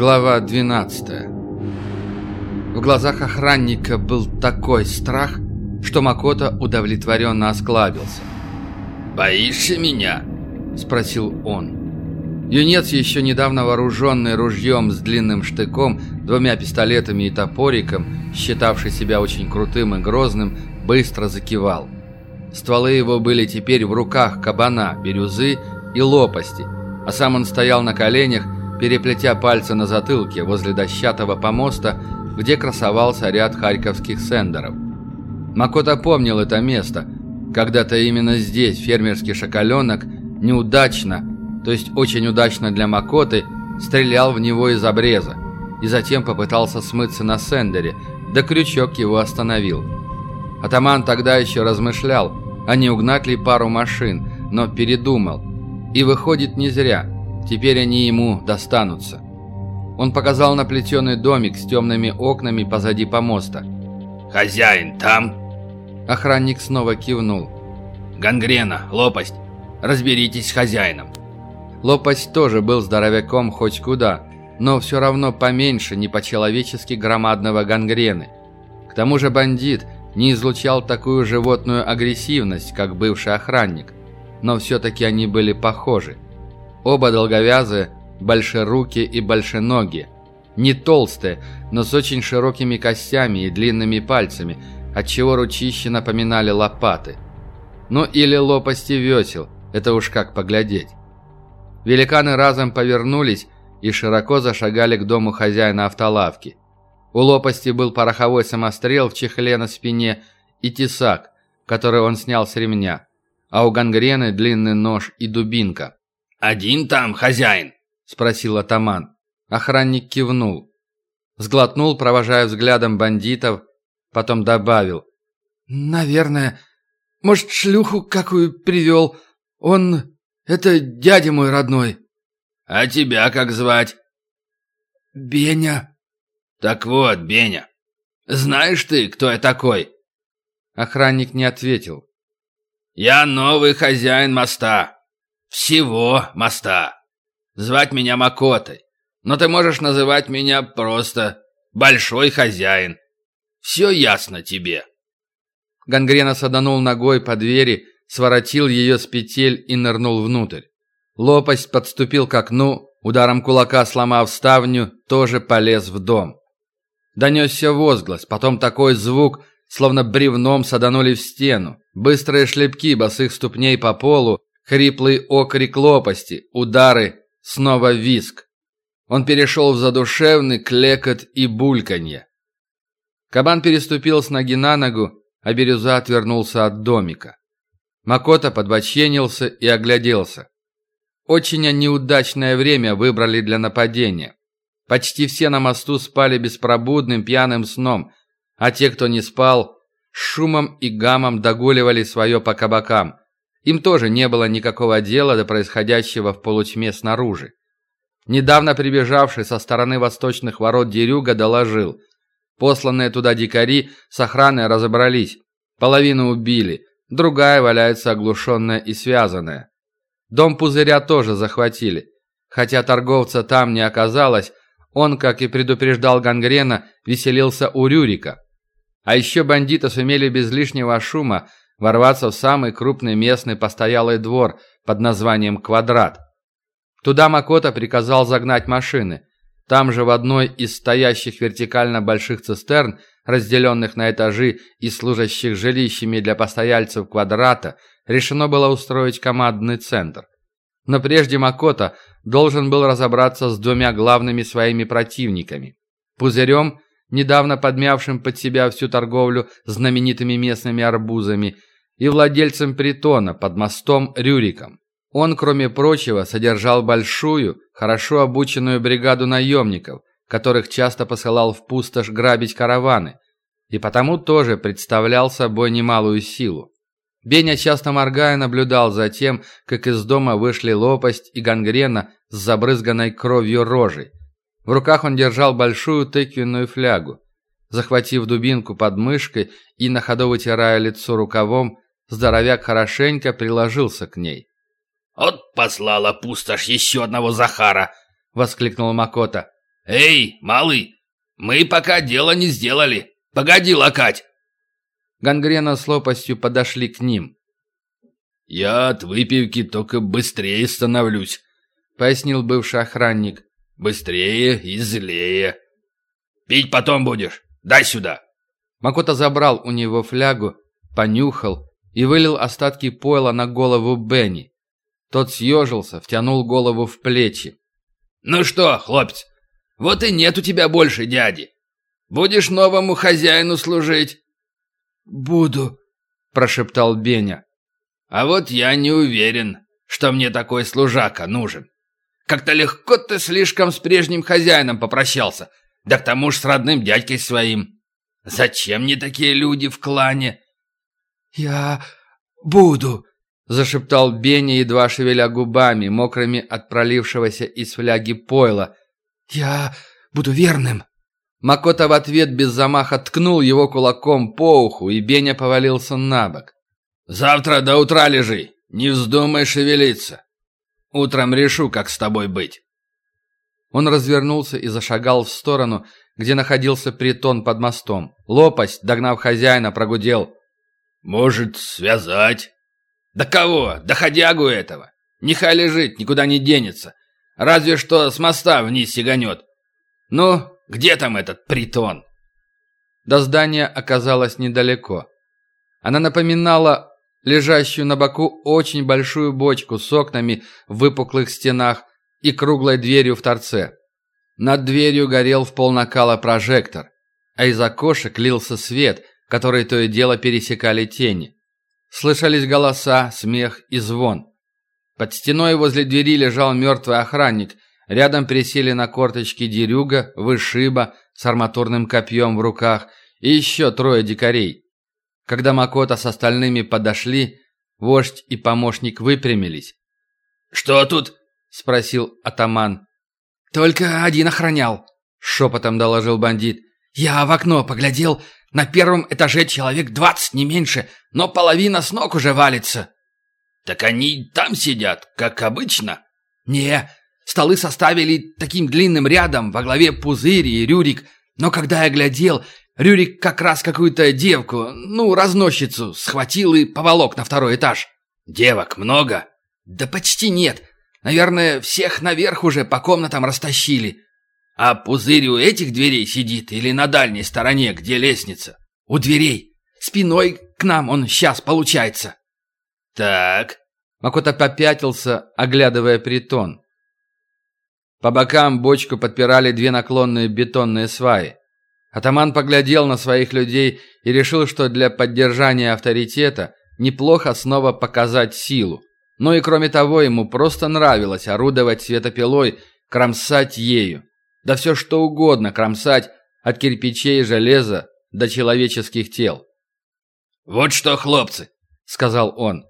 Глава 12 В глазах охранника был такой страх, что Макото удовлетворенно осклабился. «Боишься меня?» – спросил он. Юнец, еще недавно вооруженный ружьем с длинным штыком, двумя пистолетами и топориком, считавший себя очень крутым и грозным, быстро закивал. Стволы его были теперь в руках кабана, бирюзы и лопасти, а сам он стоял на коленях, переплетя пальцы на затылке возле дощатого помоста, где красовался ряд харьковских сендеров. Макото помнил это место. Когда-то именно здесь фермерский шоколенок неудачно, то есть очень удачно для Макоты, стрелял в него из обреза и затем попытался смыться на сендере, да крючок его остановил. Атаман тогда еще размышлял, а не угнать ли пару машин, но передумал. И выходит не зря. Теперь они ему достанутся. Он показал на плетеный домик с темными окнами позади помоста. «Хозяин там?» Охранник снова кивнул. «Гангрена, лопасть. Разберитесь с хозяином». Лопасть тоже был здоровяком хоть куда, но все равно поменьше не по-человечески громадного гангрены. К тому же бандит – не излучал такую животную агрессивность, как бывший охранник, но все-таки они были похожи. Оба долговязые, большерукие и большеногие. Не толстые, но с очень широкими костями и длинными пальцами, отчего ручища напоминали лопаты. Ну или лопасти весел, это уж как поглядеть. Великаны разом повернулись и широко зашагали к дому хозяина автолавки. У лопасти был пороховой самострел в чехле на спине и тесак, который он снял с ремня, а у гангрены длинный нож и дубинка. «Один там, хозяин?» – спросил атаман. Охранник кивнул. Сглотнул, провожая взглядом бандитов, потом добавил. «Наверное. Может, шлюху какую привел? Он... Это дядя мой родной». «А тебя как звать?» «Беня», «Так вот, Беня, знаешь ты, кто я такой?» Охранник не ответил. «Я новый хозяин моста. Всего моста. Звать меня Макотой, но ты можешь называть меня просто Большой Хозяин. Все ясно тебе». Гангрена саданул ногой по двери, своротил ее с петель и нырнул внутрь. Лопасть подступил к окну, ударом кулака сломав ставню, тоже полез в дом. Донесся возглас, потом такой звук, словно бревном саданули в стену. Быстрые шлепки босых ступней по полу, хриплый окрик лопасти, удары, снова виск. Он перешел в задушевный клекот и бульканье. Кабан переступил с ноги на ногу, а бирюза отвернулся от домика. Макота подбоченился и огляделся. Очень неудачное время выбрали для нападения. Почти все на мосту спали беспробудным пьяным сном, а те, кто не спал, шумом и гамом догуливали свое по кабакам. Им тоже не было никакого дела до происходящего в полутьме снаружи. Недавно прибежавший со стороны восточных ворот Дерюга доложил. Посланные туда дикари с охраной разобрались. Половину убили, другая валяется оглушенная и связанная. Дом пузыря тоже захватили. Хотя торговца там не оказалось, он, как и предупреждал Гангрена, веселился у Рюрика. А еще бандиты сумели без лишнего шума ворваться в самый крупный местный постоялый двор под названием «Квадрат». Туда Макота приказал загнать машины. Там же в одной из стоящих вертикально больших цистерн, разделенных на этажи и служащих жилищами для постояльцев квадрата, решено было устроить командный центр. Но прежде Макота должен был разобраться с двумя главными своими противниками. Пузырем, недавно подмявшим под себя всю торговлю знаменитыми местными арбузами, и владельцем притона под мостом Рюриком. Он, кроме прочего, содержал большую, хорошо обученную бригаду наемников, которых часто посылал в пустошь грабить караваны, и потому тоже представлял собой немалую силу. Беня, часто моргая, наблюдал за тем, как из дома вышли лопасть и гангрена с забрызганной кровью рожей. В руках он держал большую тыквенную флягу. Захватив дубинку под мышкой и на ходу вытирая лицо рукавом, здоровяк хорошенько приложился к ней. «Вот послала пустошь еще одного Захара!» — воскликнул Макота. «Эй, малый, мы пока дело не сделали. Погоди лакать!» Гангрена с лопастью подошли к ним. «Я от выпивки только быстрее становлюсь», — пояснил бывший охранник. «Быстрее и злее. Пить потом будешь. Дай сюда». Макота забрал у него флягу, понюхал и вылил остатки пойла на голову Бенни. Тот съежился, втянул голову в плечи. «Ну что, хлопец, вот и нет у тебя больше дяди. Будешь новому хозяину служить?» «Буду», — прошептал Беня. «А вот я не уверен, что мне такой служака нужен. Как-то легко ты слишком с прежним хозяином попрощался, да к тому ж с родным дядькой своим. Зачем мне такие люди в клане?» «Я буду», — зашептал Беня, едва шевеля губами, мокрыми от пролившегося из фляги пойла. «Я буду верным». Макота в ответ без замаха ткнул его кулаком по уху, и Беня повалился на бок. «Завтра до утра лежи, не вздумай шевелиться. Утром решу, как с тобой быть». Он развернулся и зашагал в сторону, где находился притон под мостом. Лопасть, догнав хозяина, прогудел. «Может, связать?» «Да кого? Да ходягу этого! Нехай лежит, никуда не денется. Разве что с моста вниз сиганет. Ну, где там этот притон?» До здания оказалось недалеко. Она напоминала лежащую на боку очень большую бочку с окнами в выпуклых стенах и круглой дверью в торце. Над дверью горел в полнакала прожектор, а из окошек лился свет, который то и дело пересекали тени. Слышались голоса, смех и звон. Под стеной возле двери лежал мертвый охранник – Рядом присели на корточки Дерюга, Вышиба с арматурным копьем в руках и еще трое дикарей. Когда Макота с остальными подошли, вождь и помощник выпрямились. «Что тут?» — спросил атаман. «Только один охранял», — шепотом доложил бандит. «Я в окно поглядел. На первом этаже человек двадцать, не меньше, но половина с ног уже валится». «Так они там сидят, как обычно?» «Не, Столы составили таким длинным рядом, во главе Пузырь и Рюрик. Но когда я глядел, Рюрик как раз какую-то девку, ну, разносчицу, схватил и поволок на второй этаж. Девок много? Да почти нет. Наверное, всех наверх уже по комнатам растащили. А Пузырь у этих дверей сидит или на дальней стороне, где лестница? У дверей. Спиной к нам он сейчас получается. Так. Макота попятился, оглядывая притон. По бокам бочку подпирали две наклонные бетонные сваи. Атаман поглядел на своих людей и решил, что для поддержания авторитета неплохо снова показать силу. Но и кроме того, ему просто нравилось орудовать светопилой, кромсать ею. Да все что угодно кромсать, от кирпичей и железа до человеческих тел. «Вот что, хлопцы!» — сказал он.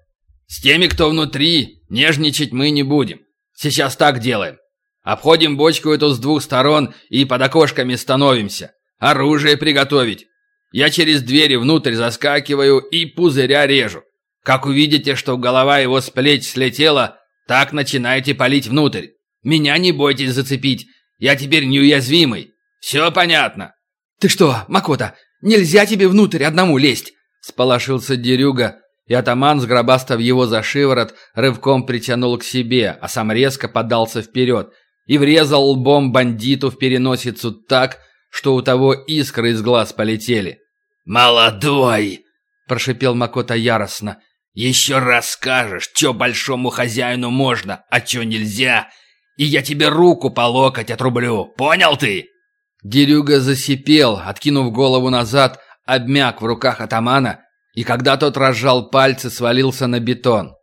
«С теми, кто внутри, нежничать мы не будем. Сейчас так делаем. Обходим бочку эту с двух сторон и под окошками становимся. Оружие приготовить. Я через двери внутрь заскакиваю и пузыря режу. Как увидите, что голова его с плеч слетела, так начинайте палить внутрь. Меня не бойтесь зацепить. Я теперь неуязвимый. Все понятно. Ты что, Макота, нельзя тебе внутрь одному лезть? Сполошился Дерюга, и атаман, сгробастав его за шиворот, рывком притянул к себе, а сам резко подался вперед – и врезал лбом бандиту в переносицу так, что у того искры из глаз полетели. «Молодой!» – прошипел Макота яростно. «Еще раз скажешь, что большому хозяину можно, а что нельзя, и я тебе руку по локоть отрублю, понял ты?» Дерюга засипел, откинув голову назад, обмяк в руках атамана, и когда тот разжал пальцы, свалился на бетон.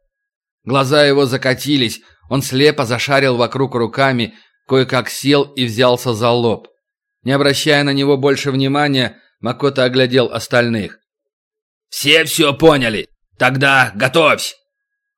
Глаза его закатились, он слепо зашарил вокруг руками, кое-как сел и взялся за лоб. Не обращая на него больше внимания, Макота оглядел остальных. «Все все поняли. Тогда готовься!»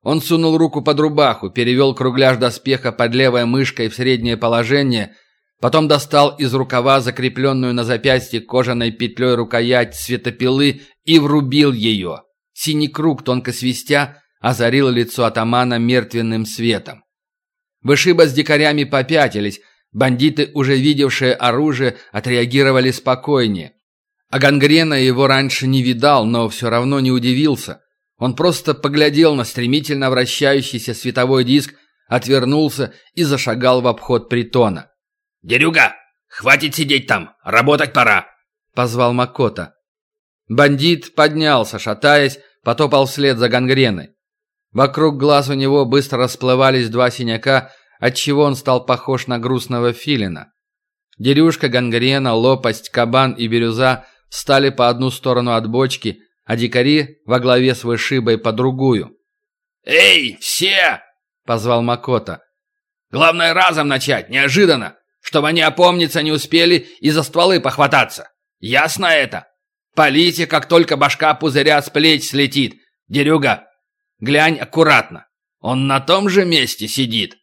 Он сунул руку под рубаху, перевел кругляш доспеха под левой мышкой в среднее положение, потом достал из рукава закрепленную на запястье кожаной петлей рукоять светопилы и врубил ее. Синий круг, тонко свистя, озарил лицо атамана мертвенным светом. Вышиба с дикарями попятились, Бандиты, уже видевшие оружие, отреагировали спокойнее. А гангрена его раньше не видал, но все равно не удивился. Он просто поглядел на стремительно вращающийся световой диск, отвернулся и зашагал в обход притона. «Дерюга, хватит сидеть там, работать пора!» — позвал Макота. Бандит поднялся, шатаясь, потопал вслед за гангреной. Вокруг глаз у него быстро расплывались два синяка, отчего он стал похож на грустного филина. Дерюшка, гангрена, лопасть, кабан и бирюза встали по одну сторону от бочки, а дикари во главе с вышибой по другую. «Эй, все!» — позвал Макота. «Главное разом начать, неожиданно, чтобы они опомниться не успели и за стволы похвататься. Ясно это? Полите, как только башка пузыря с плеч слетит. Дерюга, глянь аккуратно. Он на том же месте сидит».